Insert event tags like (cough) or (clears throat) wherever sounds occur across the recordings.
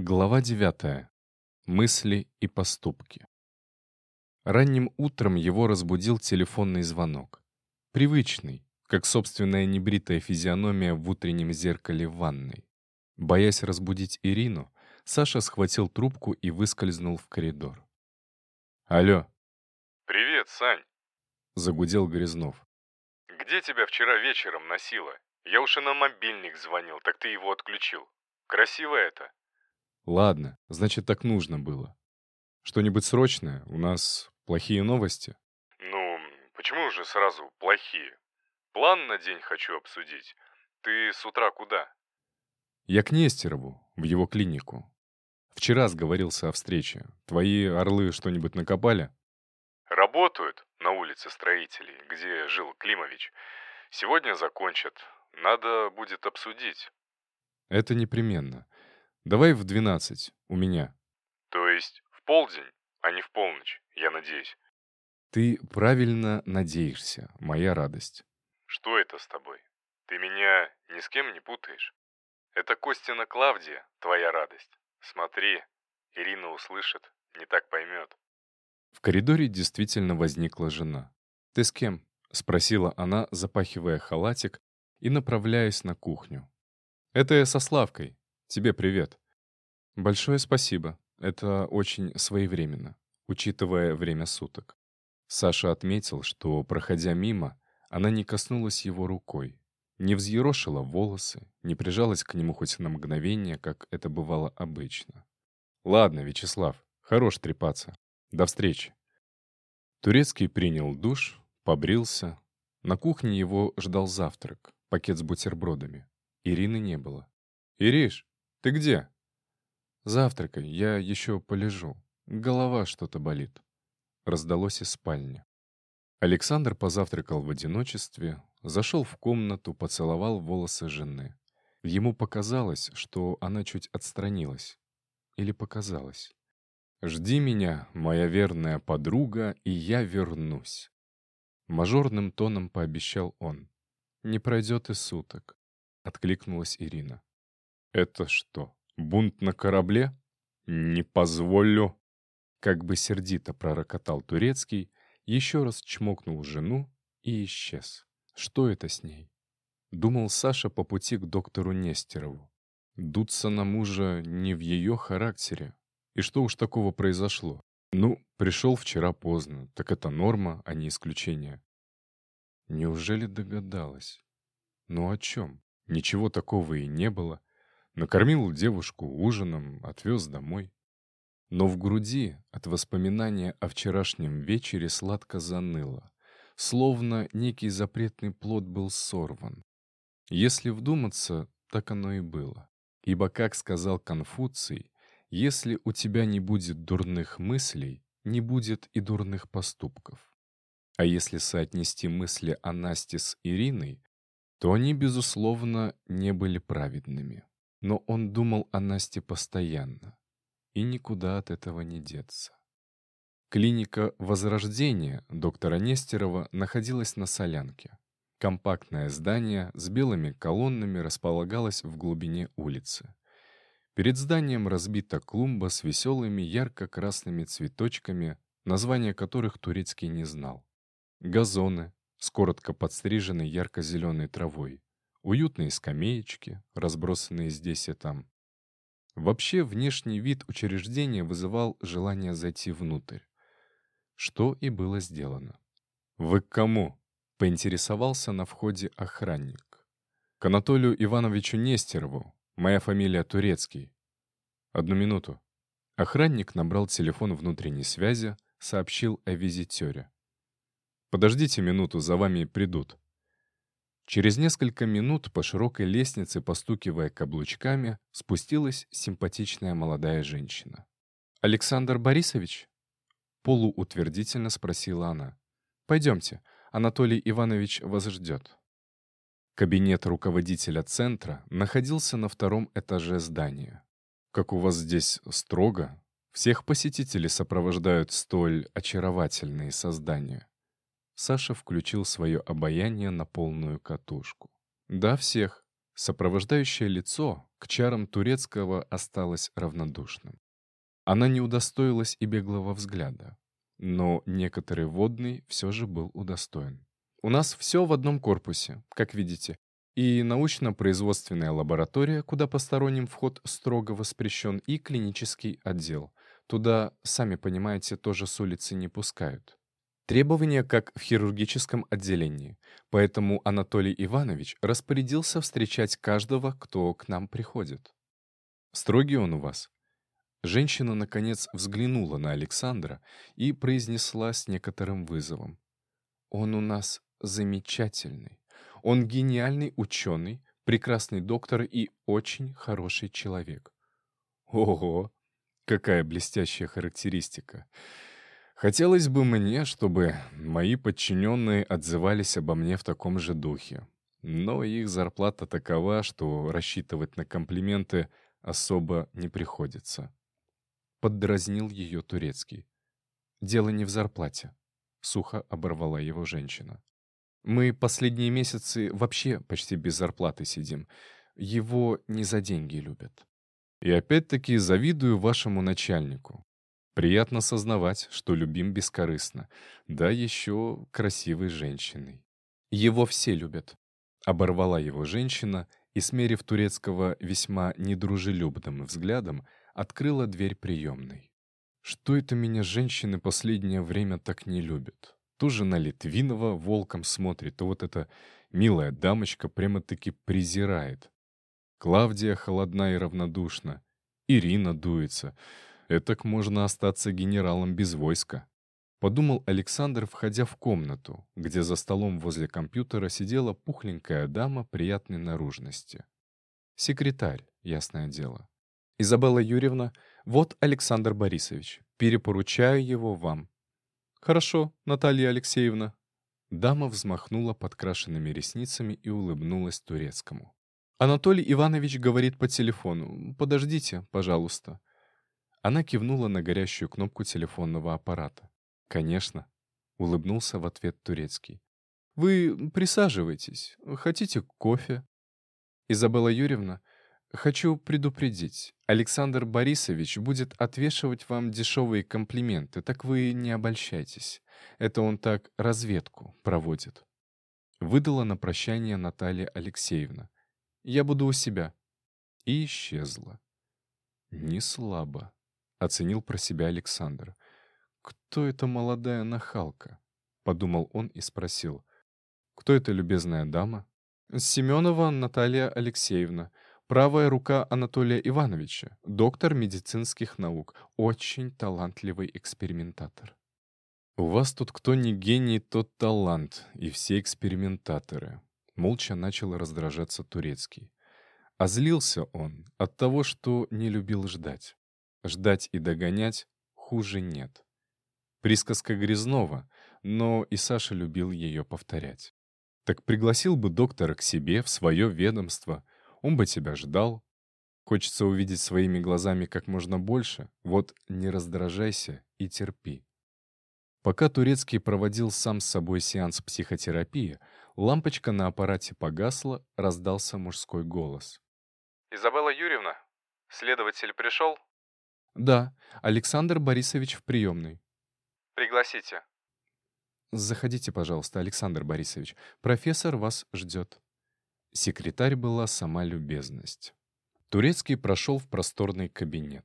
Глава 9. Мысли и поступки. Ранним утром его разбудил телефонный звонок. Привычный, как собственная небритая физиономия в утреннем зеркале в ванной. Боясь разбудить Ирину, Саша схватил трубку и выскользнул в коридор. «Алло». «Привет, Сань», — загудел Грязнов. «Где тебя вчера вечером носило? Я уж и на мобильник звонил, так ты его отключил. Красиво это?» Ладно, значит, так нужно было. Что-нибудь срочное? У нас плохие новости? Ну, почему же сразу плохие? План на день хочу обсудить. Ты с утра куда? Я к Нестерову, в его клинику. Вчера сговорился о встрече. Твои орлы что-нибудь накопали? Работают на улице строителей, где жил Климович. Сегодня закончат. Надо будет обсудить. Это непременно. Давай в двенадцать, у меня. То есть в полдень, а не в полночь, я надеюсь. Ты правильно надеешься, моя радость. Что это с тобой? Ты меня ни с кем не путаешь? Это Костина Клавдия, твоя радость. Смотри, Ирина услышит, не так поймет. В коридоре действительно возникла жена. «Ты с кем?» — спросила она, запахивая халатик и направляясь на кухню. «Это я со Славкой. Тебе привет». «Большое спасибо. Это очень своевременно, учитывая время суток». Саша отметил, что, проходя мимо, она не коснулась его рукой, не взъерошила волосы, не прижалась к нему хоть на мгновение, как это бывало обычно. «Ладно, Вячеслав, хорош трепаться. До встречи». Турецкий принял душ, побрился. На кухне его ждал завтрак, пакет с бутербродами. Ирины не было. «Ириш, ты где?» «Завтракай, я еще полежу. Голова что-то болит». Раздалось из спальни. Александр позавтракал в одиночестве, зашел в комнату, поцеловал волосы жены. Ему показалось, что она чуть отстранилась. Или показалось. «Жди меня, моя верная подруга, и я вернусь». Мажорным тоном пообещал он. «Не пройдет и суток», — откликнулась Ирина. «Это что, бунт на корабле? Не позволю!» Как бы сердито пророкотал Турецкий, еще раз чмокнул жену и исчез. Что это с ней? Думал Саша по пути к доктору Нестерову. Дуться на мужа не в ее характере. И что уж такого произошло? Ну, пришел вчера поздно, так это норма, а не исключение. Неужели догадалась? Ну о чем? Ничего такого и не было. Накормил девушку ужином, отвез домой. Но в груди от воспоминания о вчерашнем вечере сладко заныло, словно некий запретный плод был сорван. Если вдуматься, так оно и было. Ибо, как сказал Конфуций, если у тебя не будет дурных мыслей, не будет и дурных поступков. А если соотнести мысли о Насте с Ириной, то они, безусловно, не были праведными. Но он думал о Насте постоянно, и никуда от этого не деться. Клиника Возрождения доктора Нестерова находилась на Солянке. Компактное здание с белыми колоннами располагалось в глубине улицы. Перед зданием разбита клумба с веселыми ярко-красными цветочками, названия которых Турецкий не знал. Газоны с коротко подстриженной ярко-зеленой травой. Уютные скамеечки, разбросанные здесь и там. Вообще, внешний вид учреждения вызывал желание зайти внутрь. Что и было сделано. «Вы к кому?» — поинтересовался на входе охранник. «К Анатолию Ивановичу Нестерову. Моя фамилия Турецкий». «Одну минуту». Охранник набрал телефон внутренней связи, сообщил о визитере. «Подождите минуту, за вами придут». Через несколько минут по широкой лестнице, постукивая каблучками, спустилась симпатичная молодая женщина. «Александр Борисович?» Полуутвердительно спросила она. «Пойдемте, Анатолий Иванович вас ждет». Кабинет руководителя центра находился на втором этаже здания. «Как у вас здесь строго? Всех посетителей сопровождают столь очаровательные создания». Саша включил свое обаяние на полную катушку. «Да, всех. Сопровождающее лицо к чарам турецкого осталось равнодушным. Она не удостоилась и беглого взгляда. Но некоторый водный все же был удостоен. У нас все в одном корпусе, как видите, и научно-производственная лаборатория, куда посторонним вход строго воспрещен, и клинический отдел. Туда, сами понимаете, тоже с улицы не пускают. Требования как в хирургическом отделении, поэтому Анатолий Иванович распорядился встречать каждого, кто к нам приходит. Строгий он у вас. Женщина, наконец, взглянула на Александра и произнесла с некоторым вызовом. «Он у нас замечательный. Он гениальный ученый, прекрасный доктор и очень хороший человек. Ого, какая блестящая характеристика. Хотелось бы мне, чтобы мои подчиненные отзывались обо мне в таком же духе. Но их зарплата такова, что рассчитывать на комплименты особо не приходится. Поддразнил ее турецкий. «Дело не в зарплате», — сухо оборвала его женщина. Мы последние месяцы вообще почти без зарплаты сидим. Его не за деньги любят. И опять-таки завидую вашему начальнику. Приятно сознавать, что любим бескорыстно. Да еще красивой женщиной. Его все любят. Оборвала его женщина и, смерив турецкого весьма недружелюбным взглядом, открыла дверь приемной. Что это меня женщины последнее время так не любят? То жена Литвинова волком смотрит, то вот эта милая дамочка прямо-таки презирает. Клавдия холодна и равнодушна. Ирина дуется. Этак можно остаться генералом без войска. Подумал Александр, входя в комнату, где за столом возле компьютера сидела пухленькая дама приятной наружности. Секретарь, ясное дело. «Изабелла Юрьевна, вот Александр Борисович. Перепоручаю его вам. «Хорошо, Наталья Алексеевна». Дама взмахнула подкрашенными ресницами и улыбнулась турецкому. «Анатолий Иванович говорит по телефону. Подождите, пожалуйста». Она кивнула на горящую кнопку телефонного аппарата. «Конечно», — улыбнулся в ответ турецкий. «Вы присаживайтесь. Хотите кофе?» «Изабелла Юрьевна, Хочу предупредить. Александр Борисович будет отвешивать вам дешевые комплименты, так вы не обольщайтесь. Это он так разведку проводит. Выдала на прощание Наталья Алексеевна. Я буду у себя. И исчезла. Не слабо, оценил про себя Александр. Кто эта молодая нахалка? Подумал он и спросил. Кто эта любезная дама? Семенова Наталья Алексеевна. Правая рука Анатолия Ивановича, доктор медицинских наук, очень талантливый экспериментатор. «У вас тут кто не гений, тот талант, и все экспериментаторы», — молча начал раздражаться Турецкий. А злился он от того, что не любил ждать. Ждать и догонять хуже нет. Присказка Грязнова, но и Саша любил ее повторять. Так пригласил бы доктора к себе в свое ведомство — он бы тебя ждал. Хочется увидеть своими глазами как можно больше, вот не раздражайся и терпи. Пока Турецкий проводил сам с собой сеанс психотерапии, лампочка на аппарате погасла, раздался мужской голос. «Изабелла Юрьевна, следователь пришел?» «Да, Александр Борисович в приемной». «Пригласите». «Заходите, пожалуйста, Александр Борисович. Профессор вас ждет». Секретарь была сама любезность. Турецкий прошел в просторный кабинет.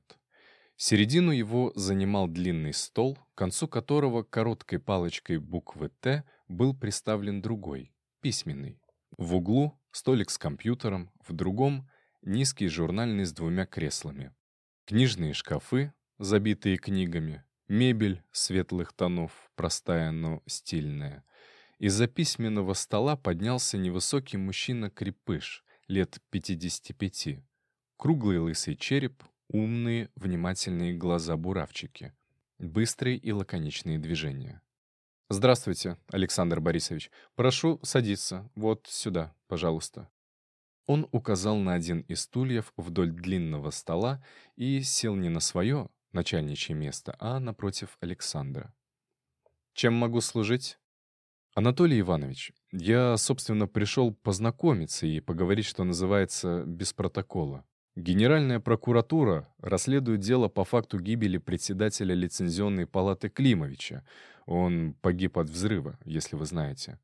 Середину его занимал длинный стол, к концу которого короткой палочкой буквы «Т» был приставлен другой, письменный. В углу столик с компьютером, в другом — низкий журнальный с двумя креслами. Книжные шкафы, забитые книгами, мебель светлых тонов, простая, но стильная — из-за письменного стола поднялся невысокий мужчина-крепыш, лет 55. Круглый лысый череп, умные, внимательные глаза-буравчики. Быстрые и лаконичные движения. «Здравствуйте, Александр Борисович. Прошу садиться. Вот сюда, пожалуйста». Он указал на один из стульев вдоль длинного стола и сел не на свое начальничье место, а напротив Александра. «Чем могу служить?» Анатолий Иванович, я, собственно, пришел познакомиться и поговорить, что называется, без протокола. Генеральная прокуратура расследует дело по факту гибели председателя лицензионной палаты Климовича. Он погиб от взрыва, если вы знаете.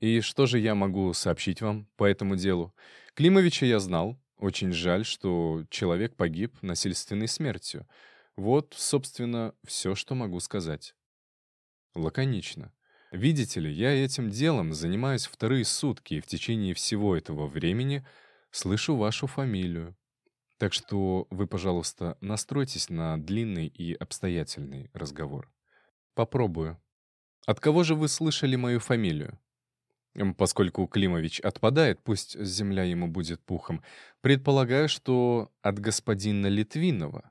И что же я могу сообщить вам по этому делу? Климовича я знал. Очень жаль, что человек погиб насильственной смертью. Вот, собственно, все, что могу сказать. Лаконично. Видите ли, я этим делом занимаюсь вторые сутки, и в течение всего этого времени слышу вашу фамилию. Так что вы, пожалуйста, настройтесь на длинный и обстоятельный разговор. Попробую. От кого же вы слышали мою фамилию? Поскольку Климович отпадает, пусть земля ему будет пухом, предполагаю, что от господина Литвинова.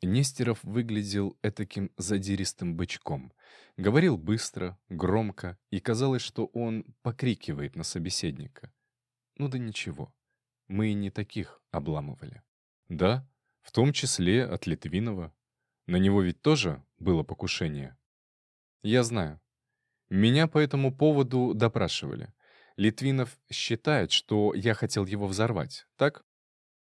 Нестеров выглядел этаким задиристым бычком. Говорил быстро, громко, и казалось, что он покрикивает на собеседника. Ну да ничего, мы и не таких обламывали. Да, в том числе от Литвинова. На него ведь тоже было покушение. Я знаю. Меня по этому поводу допрашивали. Литвинов считает, что я хотел его взорвать, так?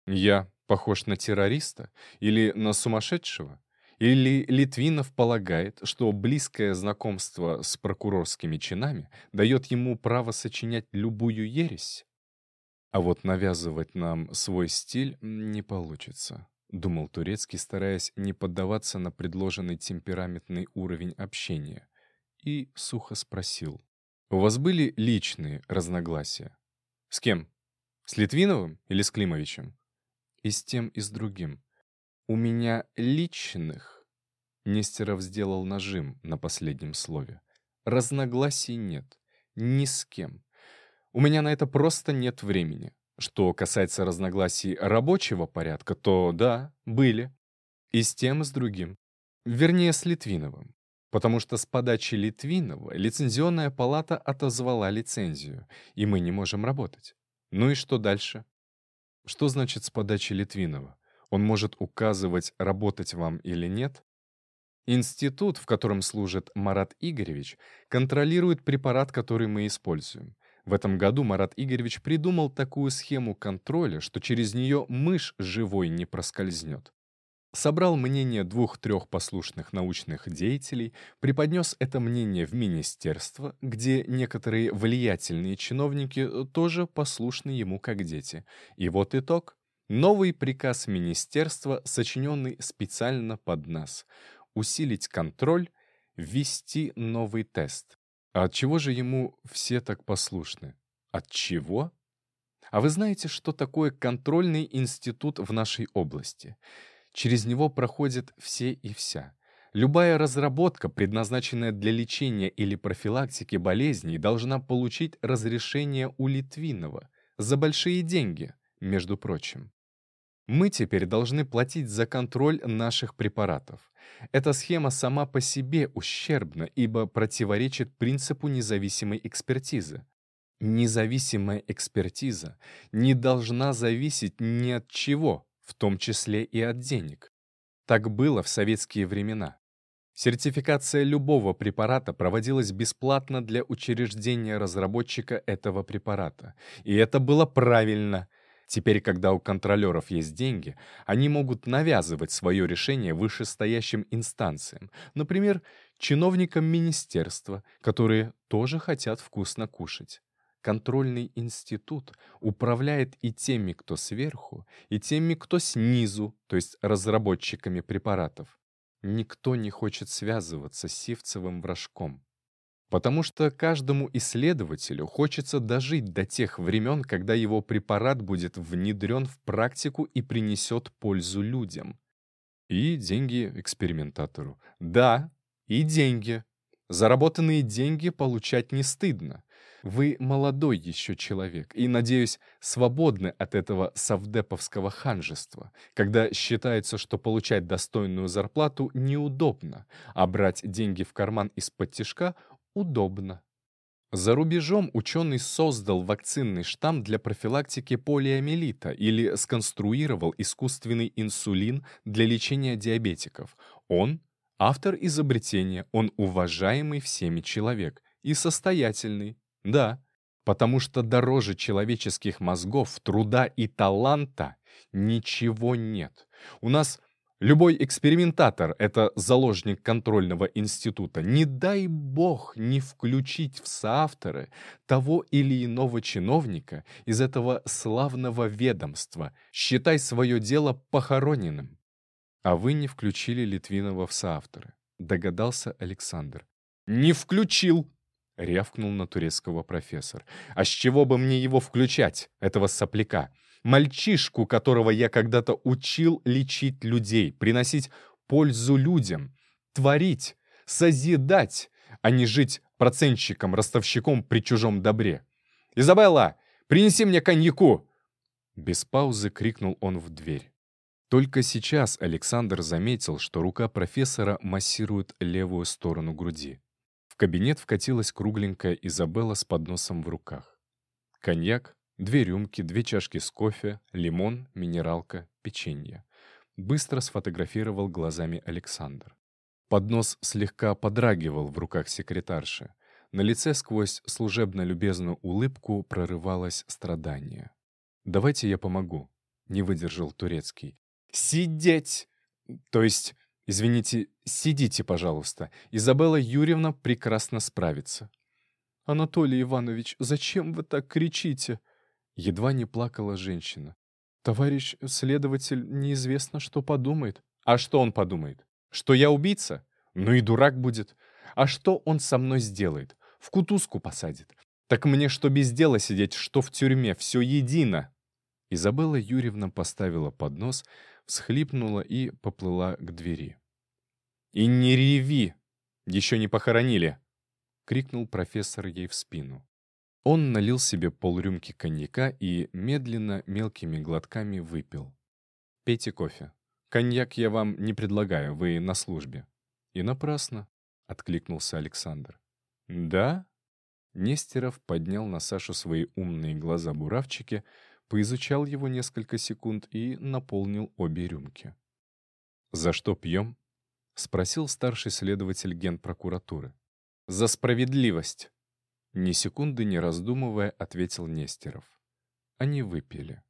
Я Похож на террориста? Или на сумасшедшего? Или Литвинов полагает, что близкое знакомство с прокурорскими чинами дает ему право сочинять любую ересь? А вот навязывать нам свой стиль не получится, думал Турецкий, стараясь не поддаваться на предложенный темпераментный уровень общения. И сухо спросил. «У вас были личные разногласия? С кем? С Литвиновым или с Климовичем?» и с тем, и с другим. У меня личных, Нестеров сделал нажим на последнем слове, разногласий нет, ни с кем. У меня на это просто нет времени. Что касается разногласий рабочего порядка, то да, были. И с тем, и с другим. Вернее, с Литвиновым. Потому что с подачи Литвинова лицензионная палата отозвала лицензию, и мы не можем работать. Ну и что дальше? Что значит с подачи Литвинова? Он может указывать, работать вам или нет? Институт, в котором служит Марат Игоревич, контролирует препарат, который мы используем. В этом году Марат Игоревич придумал такую схему контроля, что через нее мышь живой не проскользнет собрал мнение двух-трех послушных научных деятелей, преподнес это мнение в министерство, где некоторые влиятельные чиновники э, тоже послушны ему как дети. И вот итог. Новый приказ министерства, сочиненный специально под нас. Усилить контроль, ввести новый тест. А от чего же ему все так послушны? От чего? А вы знаете, что такое контрольный институт в нашей области? Через него проходят все и вся. Любая разработка, предназначенная для лечения или профилактики болезней, должна получить разрешение у Литвинова за большие деньги, между прочим. Мы теперь должны платить за контроль наших препаратов. Эта схема сама по себе ущербна, ибо противоречит принципу независимой экспертизы. Независимая экспертиза не должна зависеть ни от чего, в том числе и от денег. Так было в советские времена. Сертификация любого препарата проводилась бесплатно для учреждения разработчика этого препарата. И это было правильно. Теперь, когда у контролеров есть деньги, они могут навязывать свое решение вышестоящим инстанциям, например, чиновникам министерства, которые тоже хотят вкусно кушать. Контрольный институт управляет и теми, кто сверху, и теми, кто снизу, то есть разработчиками препаратов. Никто не хочет связываться с сивцевым вражком. Потому что каждому исследователю хочется дожить до тех времен, когда его препарат будет внедрен в практику и принесет пользу людям. И деньги экспериментатору. Да, и деньги. Заработанные деньги получать не стыдно. Вы молодой еще человек и, надеюсь, свободны от этого совдеповского ханжества, когда считается, что получать достойную зарплату неудобно, а брать деньги в карман из-под тишка удобно. За рубежом ученый создал вакцинный штамм для профилактики полиомиелита или сконструировал искусственный инсулин для лечения диабетиков. Он — автор изобретения, он уважаемый всеми человек — и состоятельный. Да, потому что дороже человеческих мозгов, труда и таланта ничего нет. У нас любой экспериментатор — это заложник контрольного института. Не дай бог не включить в соавторы того или иного чиновника из этого славного ведомства. Считай свое дело похороненным. А вы не включили Литвинова в соавторы, догадался Александр. «Не включил!» — рявкнул на турецкого профессор. «А с чего бы мне его включать, этого сопляка? Мальчишку, которого я когда-то учил лечить людей, приносить пользу людям, творить, созидать, а не жить процентщиком-ростовщиком при чужом добре. «Изабелла, принеси мне коньяку!» Без паузы крикнул он в дверь. Только сейчас Александр заметил, что рука профессора массирует левую сторону груди кабинет вкатилась кругленькая Изабелла с подносом в руках. Коньяк, две рюмки, две чашки с кофе, лимон, минералка, печенье. Быстро сфотографировал глазами Александр. Поднос слегка подрагивал в руках секретарши. На лице сквозь служебно-любезную улыбку прорывалось страдание. «Давайте я помогу», — не выдержал Турецкий. «Сидеть! То есть Извините, сидите, пожалуйста. Изабелла Юрьевна прекрасно справится. Анатолий Иванович, зачем вы так кричите? Едва не плакала женщина. Товарищ следователь неизвестно, что подумает. А что он подумает? Что я убийца? Ну и дурак будет. А что он со мной сделает? В кутузку посадит. Так мне что без дела сидеть, что в тюрьме, все едино. Изабелла Юрьевна поставила поднос, всхлипнула и поплыла к двери. «И не реви! Еще не похоронили!» — крикнул профессор ей в спину. Он налил себе полрюмки коньяка и медленно, мелкими глотками выпил. «Пейте кофе. Коньяк я вам не предлагаю, вы на службе». «И напрасно», — откликнулся Александр. «Да?» Нестеров поднял на Сашу свои умные глаза-буравчики, поизучал его несколько секунд и наполнил обе рюмки. «За что пьем?» — спросил старший следователь генпрокуратуры. «За справедливость!» Ни секунды не раздумывая, ответил Нестеров. Они выпили.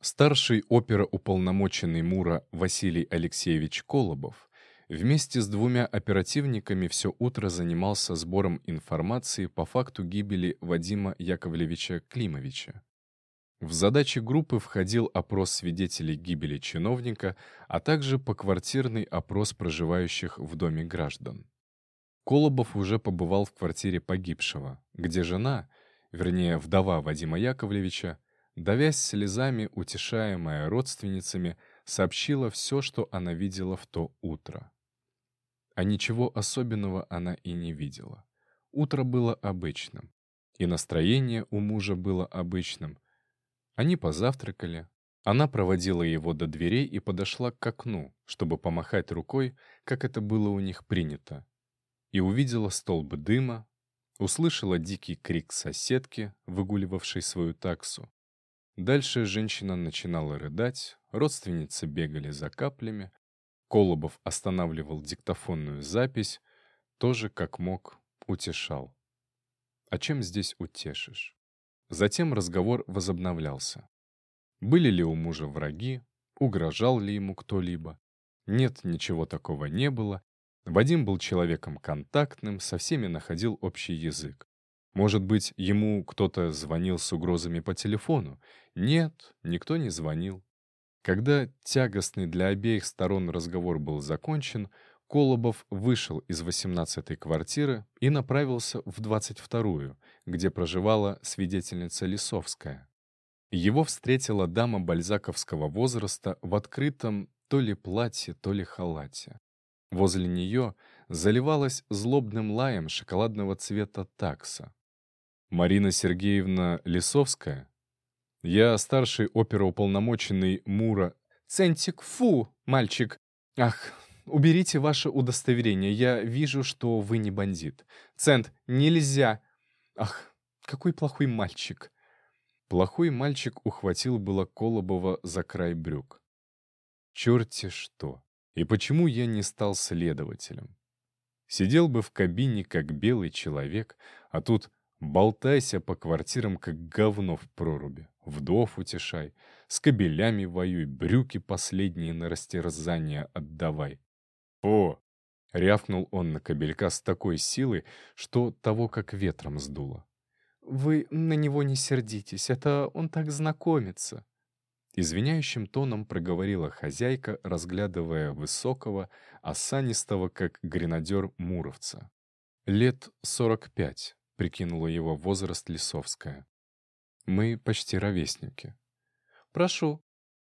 Старший оперуполномоченный Мура Василий Алексеевич Колобов вместе с двумя оперативниками все утро занимался сбором информации по факту гибели Вадима Яковлевича Климовича. В задачи группы входил опрос свидетелей гибели чиновника, а также поквартирный опрос проживающих в доме граждан. Колобов уже побывал в квартире погибшего, где жена, вернее, вдова Вадима Яковлевича, давясь слезами, утешаемая родственницами, сообщила все, что она видела в то утро. А ничего особенного она и не видела. Утро было обычным, и настроение у мужа было обычным — они позавтракали. Она проводила его до дверей и подошла к окну, чтобы помахать рукой, как это было у них принято. И увидела столбы дыма, услышала дикий крик соседки, выгуливавшей свою таксу. Дальше женщина начинала рыдать, родственницы бегали за каплями, Колобов останавливал диктофонную запись, тоже как мог утешал. А чем здесь утешишь? Затем разговор возобновлялся. Были ли у мужа враги? Угрожал ли ему кто-либо? Нет, ничего такого не было. Вадим был человеком контактным, со всеми находил общий язык. Может быть, ему кто-то звонил с угрозами по телефону? Нет, никто не звонил. Когда тягостный для обеих сторон разговор был закончен, Колобов вышел из 18-й квартиры и направился в 22-ю, где проживала свидетельница Лисовская. Его встретила дама бальзаковского возраста в открытом то ли платье, то ли халате. Возле нее заливалась злобным лаем шоколадного цвета такса. «Марина Сергеевна Лисовская?» «Я старший оперуполномоченный Мура...» «Центик, фу, мальчик! Ах, уберите ваше удостоверение. Я вижу, что вы не бандит. Цент, нельзя. Ах, какой плохой мальчик. Плохой мальчик ухватил было Колобова за край брюк. Черти что! И почему я не стал следователем? Сидел бы в кабине, как белый человек, а тут болтайся по квартирам, как говно в проруби. Вдов утешай, с кобелями воюй, брюки последние на растерзание отдавай. О! рявкнул он на кобелька с такой силой, что того как ветром сдуло. «Вы на него не сердитесь, это он так знакомится», Извиняющим тоном проговорила хозяйка, разглядывая высокого, осанистого, как гренадер Муровца. «Лет сорок пять», — прикинула его возраст Лисовская. «Мы почти ровесники». «Прошу», —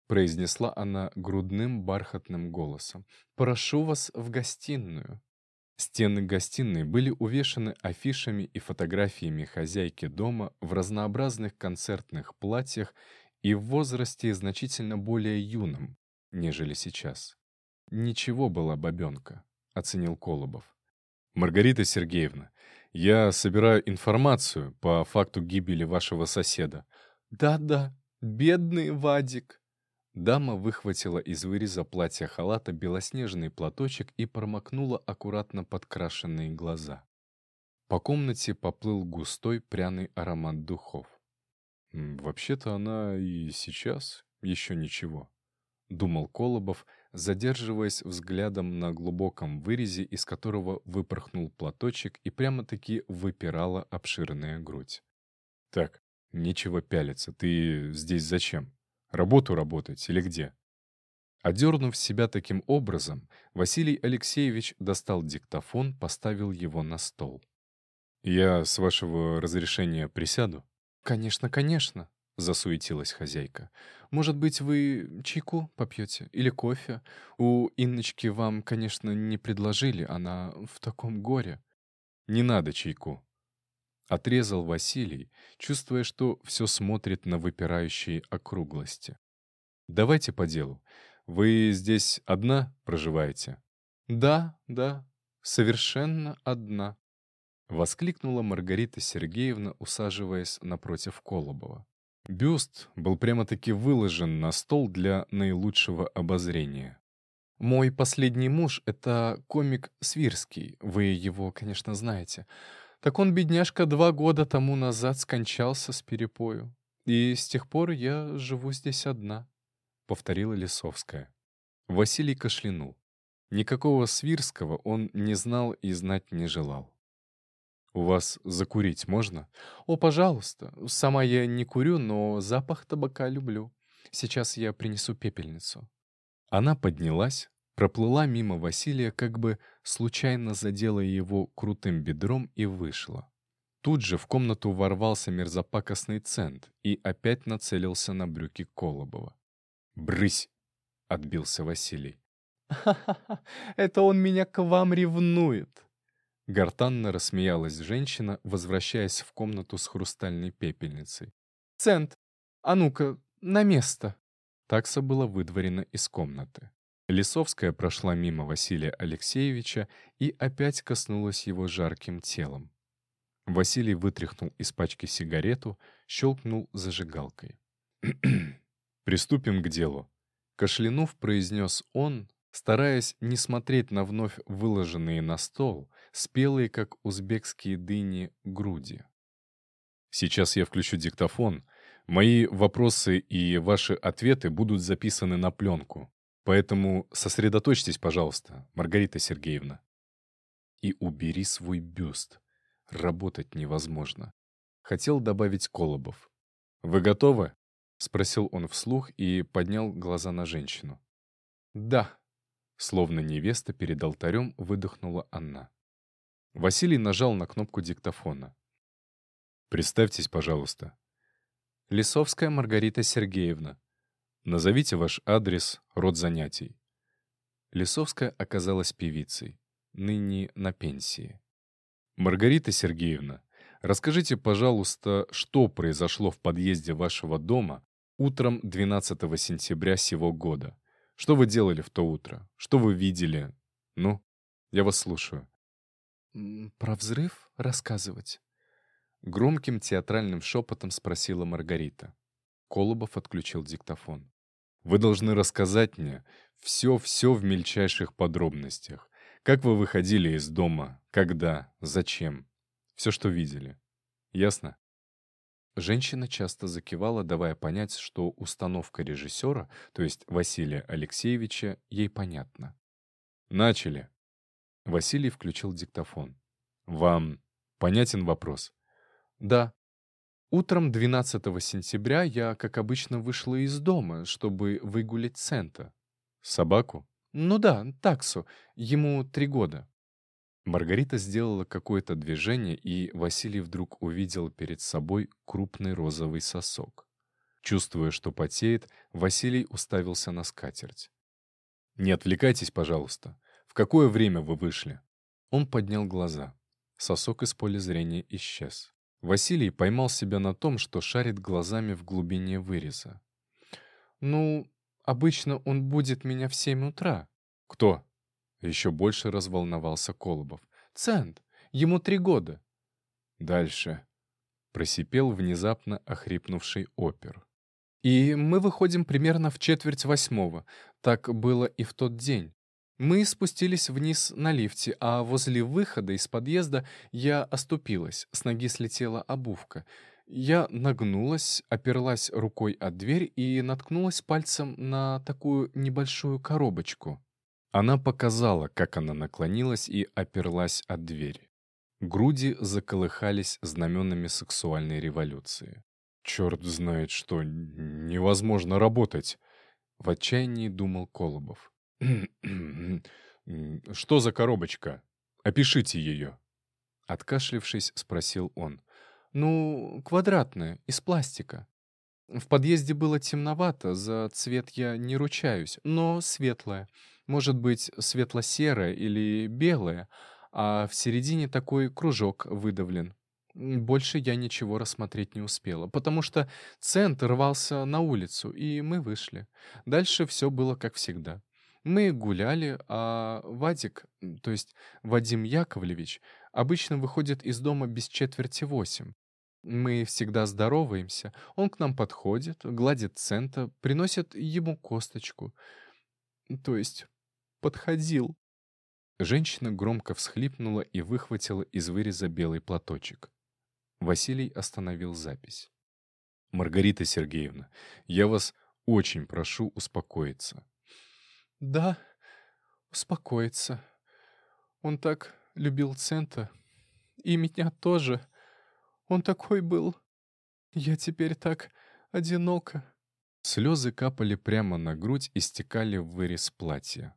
произнесла она грудным бархатным голосом. «Прошу вас в гостиную». Стены гостиной были увешаны афишами и фотографиями хозяйки дома в разнообразных концертных платьях и в возрасте значительно более юном, нежели сейчас. «Ничего была бабенка», — оценил Колобов. «Маргарита Сергеевна, я собираю информацию по факту гибели вашего соседа». «Да-да, бедный Вадик». Дама выхватила из выреза платья халата белоснежный платочек и промокнула аккуратно подкрашенные глаза. По комнате поплыл густой пряный аромат духов. «Вообще-то она и сейчас еще ничего», — думал Колобов, задерживаясь взглядом на глубоком вырезе, из которого выпорхнул платочек и прямо-таки выпирала обширная грудь. «Так, нечего пялиться. Ты здесь зачем? Работу работать или где?» Одернув себя таким образом, Василий Алексеевич достал диктофон, поставил его на стол. «Я, с вашего разрешения, присяду?» «Конечно, конечно», — засуетилась хозяйка. «Может быть, вы чайку попьете или кофе? У Инночки вам, конечно, не предложили, она в таком горе». «Не надо чайку», — отрезал Василий, чувствуя, что все смотрит на выпирающие округлости. «Давайте по делу. Вы здесь одна проживаете?» «Да, да, совершенно одна», — воскликнула Маргарита Сергеевна, усаживаясь напротив Колобова. Бюст был прямо-таки выложен на стол для наилучшего обозрения. «Мой последний муж — это комик Свирский, вы его, конечно, знаете. Так он, бедняжка, два года тому назад скончался с перепою. И с тех пор я живу здесь одна», — повторила Лисовская. Василий кашлянул. Никакого Свирского он не знал и знать не желал. «У вас закурить можно?» «О, пожалуйста. Сама я не курю, но запах табака люблю. Сейчас я принесу пепельницу». Она поднялась, проплыла мимо Василия, как бы случайно задела его крутым бедром и вышла. Тут же в комнату ворвался мерзопакостный цент и опять нацелился на брюки Колобова. «Брысь!» — отбился Василий. «Ха-ха-ха! (laughs) Это он меня к вам ревнует!» Гортанно рассмеялась женщина, возвращаясь в комнату с хрустальной пепельницей. «Цент, а ну-ка, на место!» Такса была выдворена из комнаты. Лисовская прошла мимо Василия Алексеевича и опять коснулась его жарким телом. Василий вытряхнул из пачки сигарету, щелкнул зажигалкой. (clears throat) «Приступим к делу», — кашлянув произнес он, стараясь не смотреть на вновь выложенные на стол, спелые, как узбекские дыни, груди. Сейчас я включу диктофон. Мои вопросы и ваши ответы будут записаны на пленку. Поэтому сосредоточьтесь, пожалуйста, Маргарита Сергеевна. И убери свой бюст. Работать невозможно. Хотел добавить Колобов. «Вы готовы?» — спросил он вслух и поднял глаза на женщину. «Да», Словно невеста перед алтарем выдохнула она. Василий нажал на кнопку диктофона. «Представьтесь, пожалуйста». «Лисовская Маргарита Сергеевна». «Назовите ваш адрес, род занятий». Лисовская оказалась певицей, ныне на пенсии. «Маргарита Сергеевна, расскажите, пожалуйста, что произошло в подъезде вашего дома утром 12 сентября сего года?» Что вы делали в то утро? Что вы видели? Ну, я вас слушаю. Про взрыв рассказывать? Громким театральным шепотом спросила Маргарита. Колобов отключил диктофон. Вы должны рассказать мне все-все в мельчайших подробностях. Как вы выходили из дома? Когда? Зачем? Все, что видели. Ясно? Женщина часто закивала, давая понять, что установка режиссера, то есть Василия Алексеевича, ей понятна. «Начали!» Василий включил диктофон. «Вам понятен вопрос?» «Да. Утром 12 сентября я, как обычно, вышла из дома, чтобы выгулить Сента». «Собаку?» «Ну да, таксу. Ему три года». Маргарита сделала какое-то движение, и Василий вдруг увидел перед собой крупный розовый сосок. Чувствуя, что потеет, Василий уставился на скатерть. «Не отвлекайтесь, пожалуйста. В какое время вы вышли?» Он поднял глаза. Сосок из поля зрения исчез. Василий поймал себя на том, что шарит глазами в глубине выреза. «Ну, обычно он будет меня в семь утра». «Кто?» Еще больше разволновался Колобов. «Цент! Ему три года!» «Дальше!» Просипел внезапно охрипнувший опер. «И мы выходим примерно в четверть восьмого. Так было и в тот день. Мы спустились вниз на лифте, а возле выхода из подъезда я оступилась, с ноги слетела обувка. Я нагнулась, оперлась рукой от дверь и наткнулась пальцем на такую небольшую коробочку. Она показала, как она наклонилась и оперлась от двери. Груди заколыхались знаменами сексуальной революции. «Черт знает что, невозможно работать!» В отчаянии думал Колобов. (clears throat) «Что за коробочка? Опишите ее!» Откашлившись, спросил он. «Ну, квадратная, из пластика. В подъезде было темновато, за цвет я не ручаюсь, но светлая. Может быть, светло-серая или белая, а в середине такой кружок выдавлен. Больше я ничего рассмотреть не успела, потому что центр рвался на улицу, и мы вышли. Дальше все было как всегда. Мы гуляли, а Вадик, то есть Вадим Яковлевич, обычно выходит из дома без четверти восемь. Мы всегда здороваемся, он к нам подходит, гладит цента, приносит ему косточку. То есть подходил. Женщина громко всхлипнула и выхватила из выреза белый платочек. Василий остановил запись. «Маргарита Сергеевна, я вас очень прошу успокоиться». «Да, успокоиться. Он так любил Цента. И меня тоже. Он такой был. Я теперь так одинока». Слезы капали прямо на грудь и стекали в вырез платья.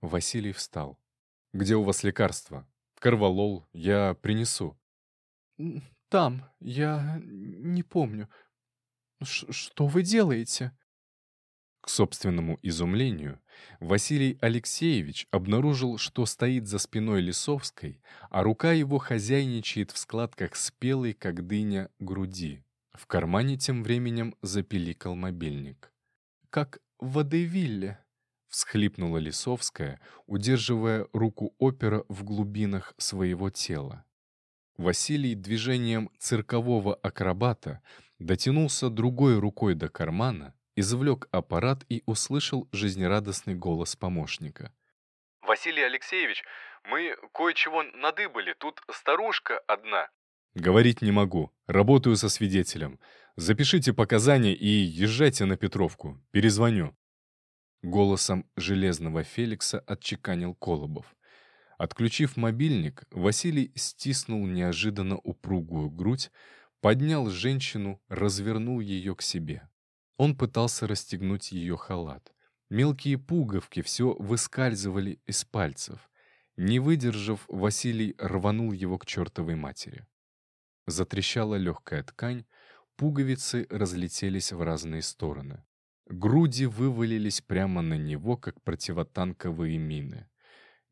Василий встал. «Где у вас лекарство? Карвалол я принесу». «Там, я не помню. Ш что вы делаете?» К собственному изумлению, Василий Алексеевич обнаружил, что стоит за спиной Лисовской, а рука его хозяйничает в складках спелой, как дыня, груди. В кармане тем временем запиликал мобильник. «Как в водевилле», — всхлипнула Лисовская, удерживая руку опера в глубинах своего тела. Василий движением циркового акробата дотянулся другой рукой до кармана, извлек аппарат и услышал жизнерадостный голос помощника. «Василий Алексеевич, мы кое-чего надыбали, тут старушка одна». «Говорить не могу, работаю со свидетелем. Запишите показания и езжайте на Петровку, перезвоню». Голосом железного Феликса отчеканил Колобов. Отключив мобильник, Василий стиснул неожиданно упругую грудь, поднял женщину, развернул ее к себе. Он пытался расстегнуть ее халат. Мелкие пуговки все выскальзывали из пальцев. Не выдержав, Василий рванул его к чертовой матери. Затрещала легкая ткань, пуговицы разлетелись в разные стороны. Груди вывалились прямо на него, как противотанковые мины.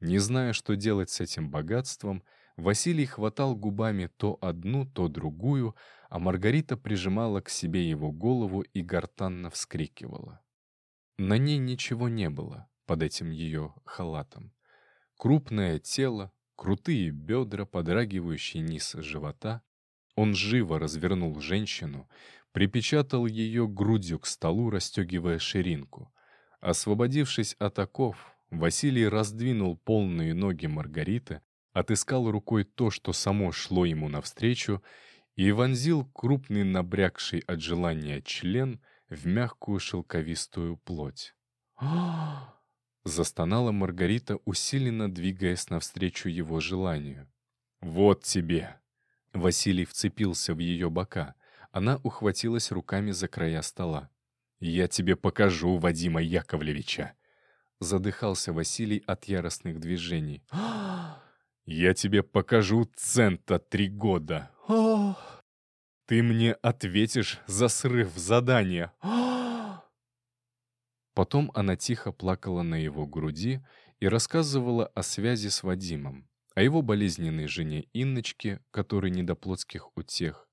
Не зная, что делать с этим богатством, Василий хватал губами то одну, то другую, а Маргарита прижимала к себе его голову и гортанно вскрикивала. На ней ничего не было под этим ее халатом. Крупное тело, крутые бедра, подрагивающий низ живота. Он живо развернул женщину, припечатал ее грудью к столу, расстегивая ширинку. Освободившись от оков, Василий раздвинул полные ноги Маргариты, отыскал рукой то, что само шло ему навстречу, и вонзил крупный набрякший от желания член в мягкую шелковистую плоть. (gasps) Застонала Маргарита, усиленно двигаясь навстречу его желанию. «Вот тебе!» Василий вцепился в ее бока. Она ухватилась руками за края стола. «Я тебе покажу Вадима Яковлевича!» Задыхался Василий от яростных движений. (gasps) (gasps) «Я тебе покажу цента три года!» «Ты мне ответишь за срыв задания!» (gasps) Потом она тихо плакала на его груди и рассказывала о связи с Вадимом, о его болезненной жене Инночке, которой не до плотских утех,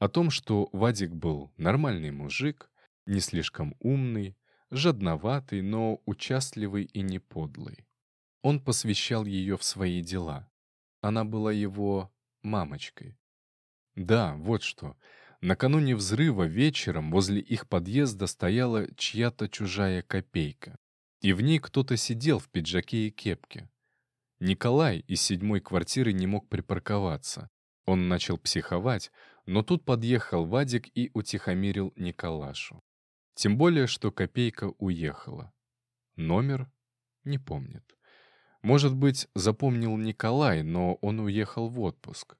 о том, что Вадик был нормальный мужик, не слишком умный, жадноватый, но участливый и не подлый. Он посвящал ее в свои дела. Она была его мамочкой. Да, вот что. Накануне взрыва вечером возле их подъезда стояла чья-то чужая копейка. И в ней кто-то сидел в пиджаке и кепке. Николай из седьмой квартиры не мог припарковаться. Он начал психовать, но тут подъехал Вадик и утихомирил Николашу. Тем более, что копейка уехала. Номер не помнит. Может быть, запомнил Николай, но он уехал в отпуск.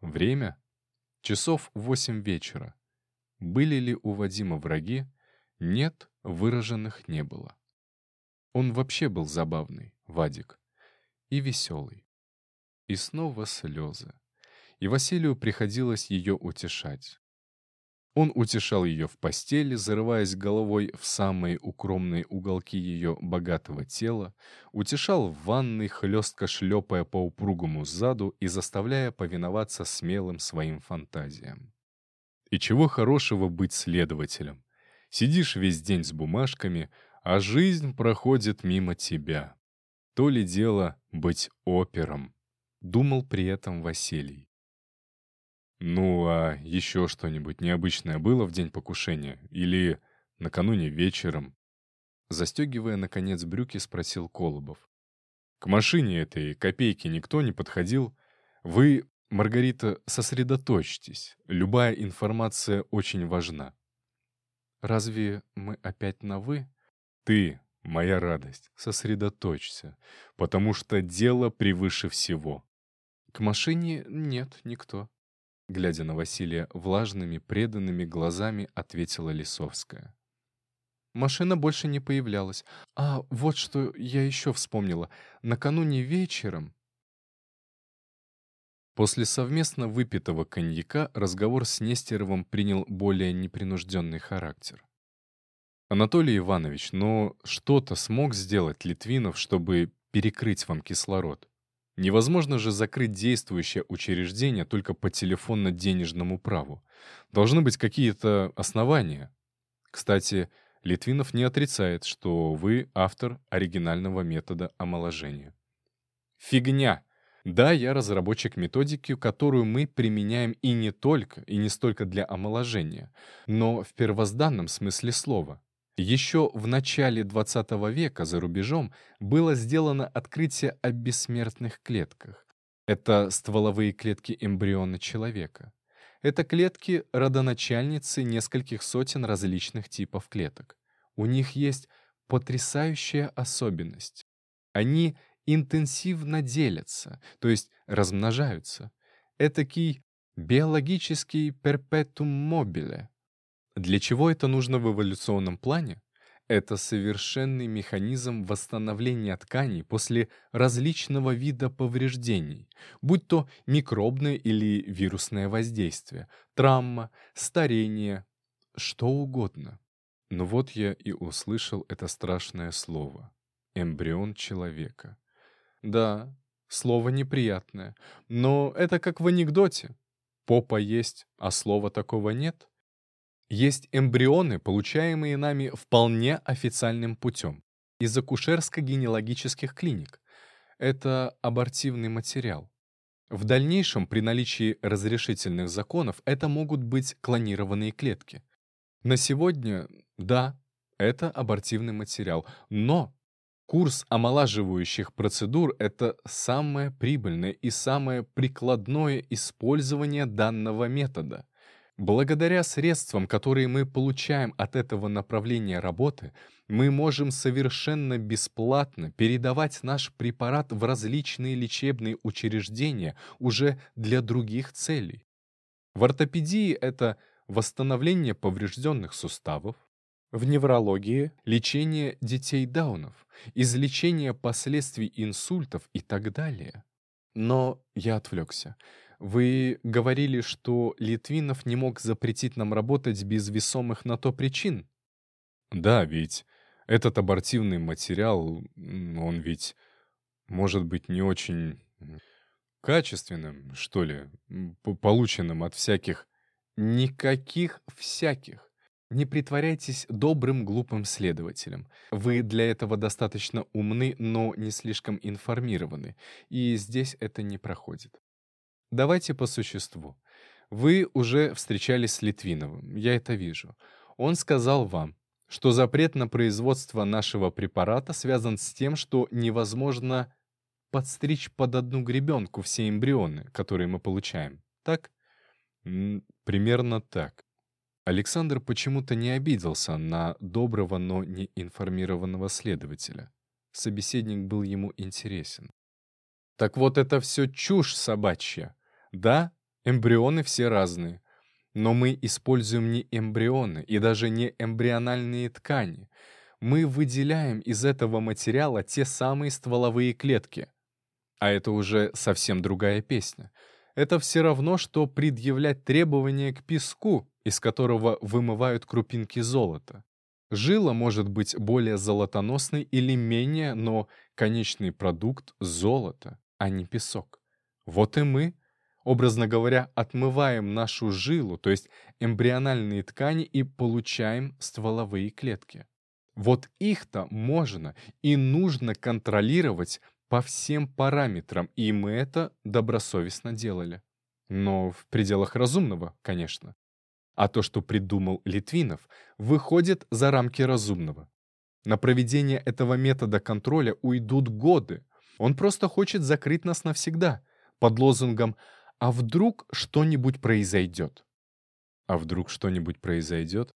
Время? Часов восемь вечера. Были ли у Вадима враги? Нет, выраженных не было. Он вообще был забавный, Вадик, и веселый. И снова слезы. И Василию приходилось ее утешать. Он утешал ее в постели, зарываясь головой в самые укромные уголки ее богатого тела, утешал в ванной, хлестко шлепая по упругому заду и заставляя повиноваться смелым своим фантазиям. И чего хорошего быть следователем? Сидишь весь день с бумажками, а жизнь проходит мимо тебя. То ли дело быть опером, думал при этом Василий. «Ну, а еще что-нибудь необычное было в день покушения? Или накануне вечером?» Застегивая, наконец, брюки, спросил Колобов. «К машине этой копейки никто не подходил. Вы, Маргарита, сосредоточьтесь. Любая информация очень важна». «Разве мы опять на «вы»?» «Ты, моя радость, сосредоточься, потому что дело превыше всего». «К машине нет никто», Глядя на Василия влажными, преданными глазами, ответила Лисовская. Машина больше не появлялась. А, вот что я еще вспомнила. Накануне вечером... После совместно выпитого коньяка разговор с Нестеровым принял более непринужденный характер. «Анатолий Иванович, но что-то смог сделать Литвинов, чтобы перекрыть вам кислород?» Невозможно же закрыть действующее учреждение только по телефонно-денежному праву. Должны быть какие-то основания. Кстати, Литвинов не отрицает, что вы автор оригинального метода омоложения. Фигня! Да, я разработчик методики, которую мы применяем и не только, и не столько для омоложения, но в первозданном смысле слова. Еще в начале XX века за рубежом было сделано открытие о бессмертных клетках. Это стволовые клетки эмбриона человека. Это клетки родоначальницы нескольких сотен различных типов клеток. У них есть потрясающая особенность. Они интенсивно делятся, то есть размножаются. Этакий биологический перпетум мобиле. Для чего это нужно в эволюционном плане? Это совершенный механизм восстановления тканей после различного вида повреждений, будь то микробное или вирусное воздействие, травма, старение, что угодно. Но вот я и услышал это страшное слово — эмбрион человека. Да, слово неприятное, но это как в анекдоте. Попа есть, а слова такого нет. Есть эмбрионы, получаемые нами вполне официальным путем из акушерско-генеалогических клиник. Это абортивный материал. В дальнейшем, при наличии разрешительных законов, это могут быть клонированные клетки. На сегодня, да, это абортивный материал, но Курс омолаживающих процедур — это самое прибыльное и самое прикладное использование данного метода. Благодаря средствам, которые мы получаем от этого направления работы, мы можем совершенно бесплатно передавать наш препарат в различные лечебные учреждения уже для других целей. В ортопедии это восстановление поврежденных суставов, в неврологии — лечение детей Даунов, излечение последствий инсультов и так далее. Но я отвлекся. Вы говорили, что Литвинов не мог запретить нам работать без весомых на то причин. Да, ведь этот абортивный материал, он ведь может быть не очень качественным, что ли, полученным от всяких... Никаких всяких. Не притворяйтесь добрым, глупым следователем. Вы для этого достаточно умны, но не слишком информированы, и здесь это не проходит. Давайте по существу. Вы уже встречались с Литвиновым, я это вижу. Он сказал вам, что запрет на производство нашего препарата связан с тем, что невозможно подстричь под одну гребенку все эмбрионы, которые мы получаем. Так? Примерно так. Александр почему-то не обиделся на доброго, но неинформированного следователя. Собеседник был ему интересен. Так вот это все чушь собачья. Да, эмбрионы все разные. Но мы используем не эмбрионы и даже не эмбриональные ткани. Мы выделяем из этого материала те самые стволовые клетки. А это уже совсем другая песня. Это все равно, что предъявлять требования к песку, из которого вымывают крупинки золота. Жила может быть более золотоносной или менее, но конечный продукт — золото, а не песок. Вот и мы, образно говоря, отмываем нашу жилу, то есть эмбриональные ткани, и получаем стволовые клетки. Вот их-то можно и нужно контролировать по всем параметрам, и мы это добросовестно делали. Но в пределах разумного, конечно. А то, что придумал Литвинов, выходит за рамки разумного. На проведение этого метода контроля уйдут годы. Он просто хочет закрыть нас навсегда, под лозунгом «А вдруг что-нибудь произойдет?» А вдруг что-нибудь произойдет?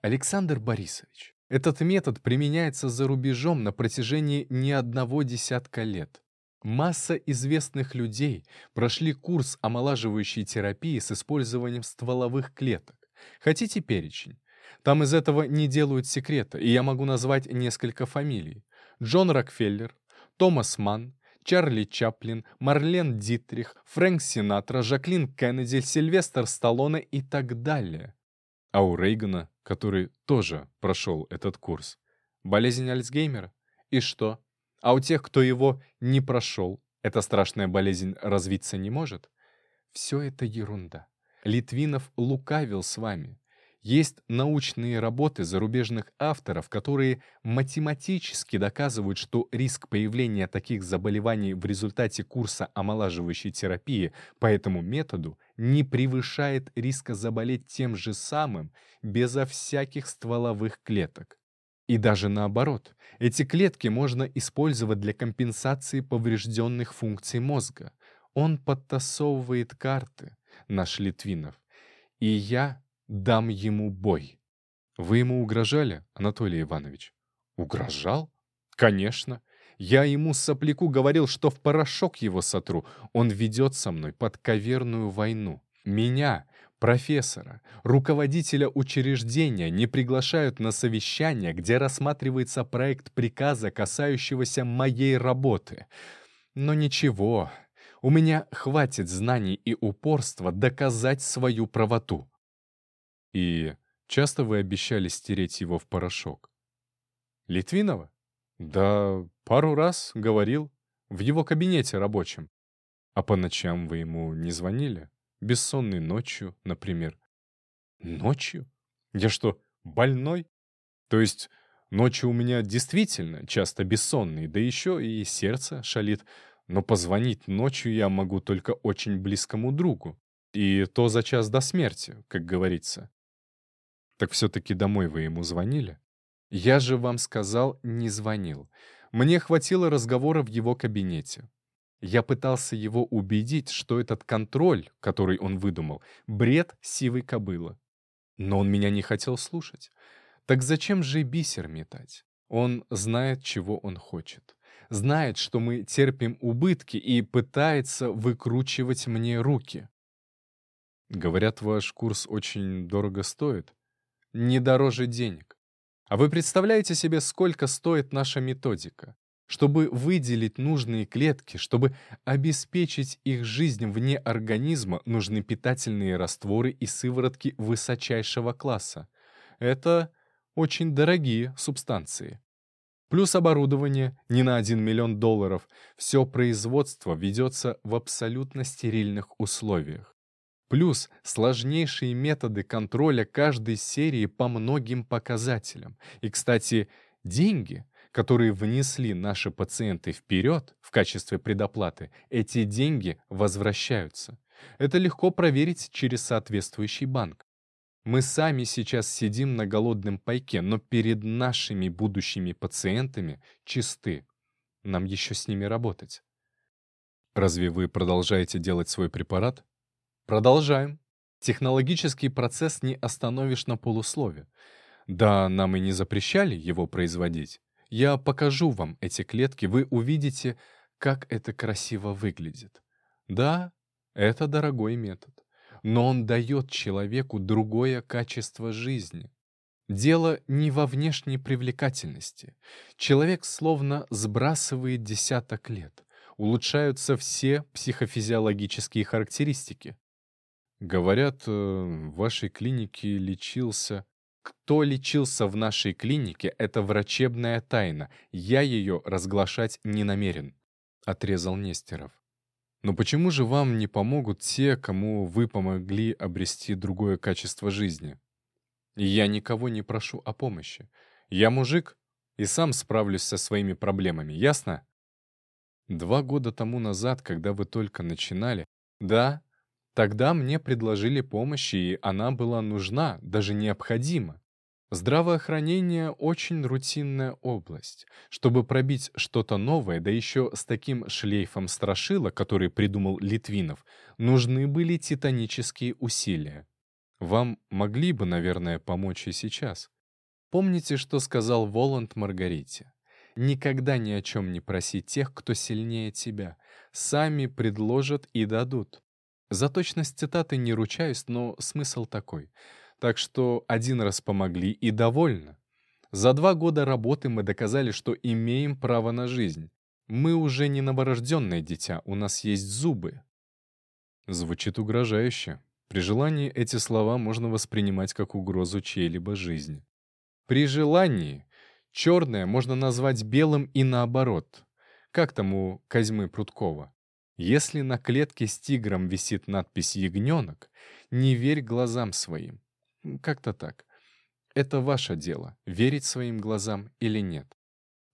Александр Борисович, этот метод применяется за рубежом на протяжении не одного десятка лет. Масса известных людей прошли курс омолаживающей терапии с использованием стволовых клеток. Хотите перечень? Там из этого не делают секрета, и я могу назвать несколько фамилий. Джон Рокфеллер, Томас Манн, Чарли Чаплин, Марлен Дитрих, Фрэнк Синатра, Жаклин Кеннеди, Сильвестр Сталлоне и так далее. А у Рейгана, который тоже прошел этот курс. Болезнь Альцгеймера? И что? А у тех, кто его не прошел, эта страшная болезнь развиться не может? Все это ерунда. Литвинов лукавил с вами. Есть научные работы зарубежных авторов, которые математически доказывают, что риск появления таких заболеваний в результате курса омолаживающей терапии по этому методу не превышает риска заболеть тем же самым безо всяких стволовых клеток. И даже наоборот, эти клетки можно использовать для компенсации поврежденных функций мозга. Он подтасовывает карты, наш Литвинов. И я дам ему бой. Вы ему угрожали, Анатолий Иванович? Угрожал? Конечно. Я ему сопляку говорил, что в порошок его сотру. Он ведет со мной подковерную войну. Меня, профессора, руководителя учреждения не приглашают на совещание, где рассматривается проект приказа, касающегося моей работы. Но ничего, у меня хватит знаний и упорства доказать свою правоту. И часто вы обещали стереть его в порошок? Литвинова? Да, пару раз говорил. В его кабинете рабочем. А по ночам вы ему не звонили? Бессонной ночью, например. Ночью? Я что, больной? То есть ночью у меня действительно часто бессонный, да еще и сердце шалит. Но позвонить ночью я могу только очень близкому другу. И то за час до смерти, как говорится. Так все-таки домой вы ему звонили? Я же вам сказал, не звонил. Мне хватило разговора в его кабинете. Я пытался его убедить, что этот контроль, который он выдумал, бред сивой кобылы. Но он меня не хотел слушать. Так зачем же бисер метать? Он знает, чего он хочет. Знает, что мы терпим убытки и пытается выкручивать мне руки. Говорят, ваш курс очень дорого стоит. Не дороже денег. А вы представляете себе, сколько стоит наша методика? Чтобы выделить нужные клетки, чтобы обеспечить их жизнь вне организма, нужны питательные растворы и сыворотки высочайшего класса. Это очень дорогие субстанции. Плюс оборудование не на 1 миллион долларов. Все производство ведется в абсолютно стерильных условиях. Плюс сложнейшие методы контроля каждой серии по многим показателям. И, кстати, деньги, которые внесли наши пациенты вперед в качестве предоплаты, эти деньги возвращаются. Это легко проверить через соответствующий банк. Мы сами сейчас сидим на голодном пайке, но перед нашими будущими пациентами чисты. Нам еще с ними работать. Разве вы продолжаете делать свой препарат? Продолжаем. Технологический процесс не остановишь на полуслове. Да, нам и не запрещали его производить. Я покажу вам эти клетки, вы увидите, как это красиво выглядит. Да, это дорогой метод но он дает человеку другое качество жизни. Дело не во внешней привлекательности. Человек словно сбрасывает десяток лет. Улучшаются все психофизиологические характеристики. Говорят, э, в вашей клинике лечился... Кто лечился в нашей клинике, это врачебная тайна. Я ее разглашать не намерен, — отрезал Нестеров. Но почему же вам не помогут те, кому вы помогли обрести другое качество жизни? я никого не прошу о помощи. Я мужик и сам справлюсь со своими проблемами, ясно? Два года тому назад, когда вы только начинали, да, тогда мне предложили помощь, и она была нужна, даже необходима. Здравоохранение — очень рутинная область. Чтобы пробить что-то новое, да еще с таким шлейфом страшила, который придумал Литвинов, нужны были титанические усилия. Вам могли бы, наверное, помочь и сейчас. Помните, что сказал Воланд Маргарите? «Никогда ни о чем не проси тех, кто сильнее тебя. Сами предложат и дадут». За точность цитаты не ручаюсь, но смысл такой — так что один раз помогли и довольно. За два года работы мы доказали, что имеем право на жизнь. Мы уже не новорожденное дитя, у нас есть зубы. Звучит угрожающе. При желании эти слова можно воспринимать как угрозу чьей-либо жизни. При желании черное можно назвать белым и наоборот. Как там у Козьмы Прудкова? Если на клетке с тигром висит надпись «Ягненок», не верь глазам своим. Как-то так. Это ваше дело, верить своим глазам или нет.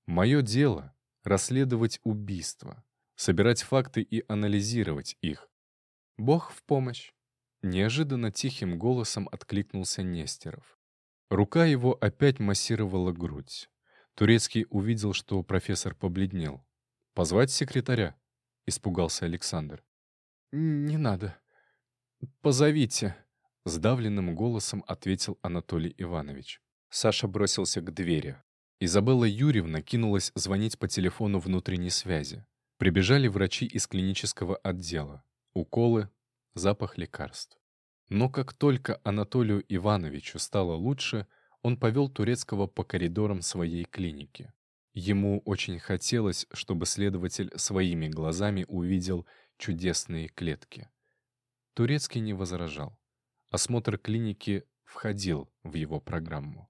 Мое дело — расследовать убийства, собирать факты и анализировать их. Бог в помощь. Неожиданно тихим голосом откликнулся Нестеров. Рука его опять массировала грудь. Турецкий увидел, что профессор побледнел. «Позвать секретаря?» — испугался Александр. «Не надо. Позовите», Сдавленным голосом ответил Анатолий Иванович. Саша бросился к двери. Изабелла Юрьевна кинулась звонить по телефону внутренней связи. Прибежали врачи из клинического отдела. Уколы, запах лекарств. Но как только Анатолию Ивановичу стало лучше, он повел Турецкого по коридорам своей клиники. Ему очень хотелось, чтобы следователь своими глазами увидел чудесные клетки. Турецкий не возражал. Осмотр клиники входил в его программу.